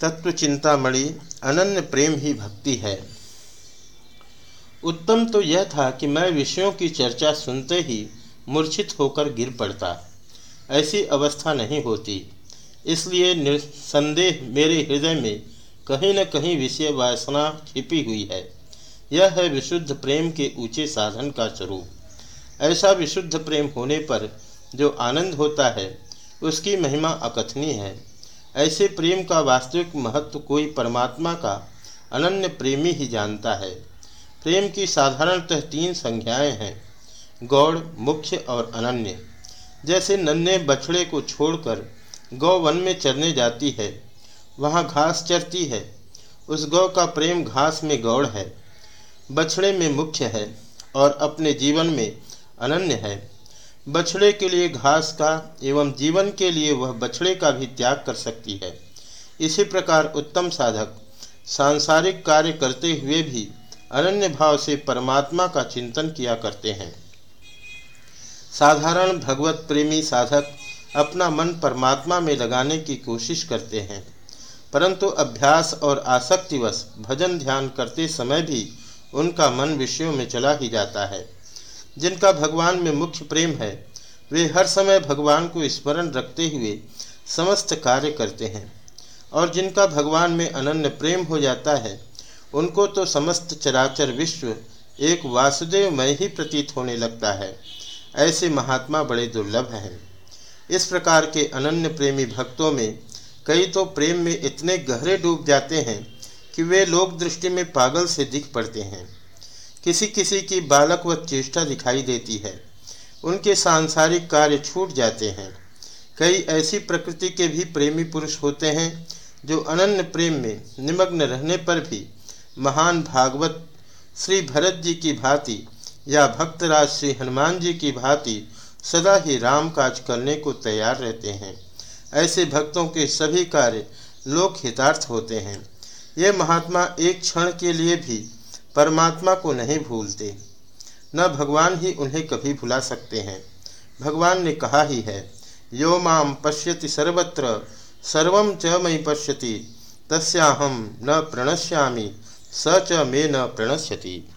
तत्व चिंतामणि अनन्य प्रेम ही भक्ति है। उत्तम तो यह था कि मैं विषयों की चर्चा सुनते ही मूर्छित होकर गिर पड़ता। ऐसी अवस्था नहीं होती। इसलिए निसंदेह मेरे हृदय में कहीं न कहीं विषय वासना छिपी हुई है। यह है विशुद्ध प्रेम के ऊँचे साधन का स्वरूप। ऐसा विशुद्ध प्रेम होने पर जो आनंद होता है, उसकी महिमा अकथनीय है। ऐसे प्रेम का वास्तविक महत्व कोई परमात्मा का अनन्य प्रेमी ही जानता है। प्रेम की साधारणतः तीन संज्ञाएँ हैं, गौड़, मुख्य और अनन्य। जैसे नन्हे बछड़े को छोड़कर गौ वन में चरने जाती है, वहाँ घास चरती है, उस गौ का प्रेम घास में गौड़ है, बछड़े में मुख्य है और अपने जीवन में अनन्य है। बछड़े के लिए घास का एवं जीवन के लिए वह बछड़े का भी त्याग कर सकती है। इसी प्रकार उत्तम साधक सांसारिक कार्य करते हुए भी अनन्य भाव से परमात्मा का चिंतन किया करते हैं। साधारण भगवत प्रेमी साधक अपना मन परमात्मा में लगाने की कोशिश करते हैं, परंतु अभ्यास और आसक्तिवश भजन ध्यान करते समय भी उनका मन विषयों में चला ही जाता है। जिनका भगवान में मुख्य प्रेम है, वे हर समय भगवान को स्मरण रखते हुए समस्त कार्य करते हैं। और जिनका भगवान में अनन्य प्रेम हो जाता है, उनको तो समस्त चराचर विश्व एक वासुदेवमय ही प्रतीत होने लगता है। ऐसे महात्मा बड़े दुर्लभ हैं। इस प्रकार के अनन्य प्रेमी भक्तों में कई तो प्रेम में इतने गहरे डूब जाते हैं कि वे लोक दृष्टि में पागल से दिख पड़ते हैं। किसी किसी की बालक व चेष्टा दिखाई देती है। उनके सांसारिक कार्य छूट जाते हैं। कई ऐसी प्रकृति के भी प्रेमी पुरुष होते हैं, जो अनन्य प्रेम में निमग्न रहने पर भी महान भागवत, श्री भरत जी की भांति या भक्तराज श्री हनुमान जी की भांति सदा ही राम काज करने को तैयार रहते हैं। ऐसे भक्तों के सभी कार्य लोक हितार्थ होते हैं। ये महात्मा एक क्षण के लिए भी परमात्मा को नहीं भूलते। न भगवान ही उन्हें कभी भुला सकते हैं। भगवान ने कहा ही है, यो माम पश्यति सर्वत्र, सर्व च मई पश्यति तस्याहम न प्रणश्यामी, स च मे न प्रणश्यति।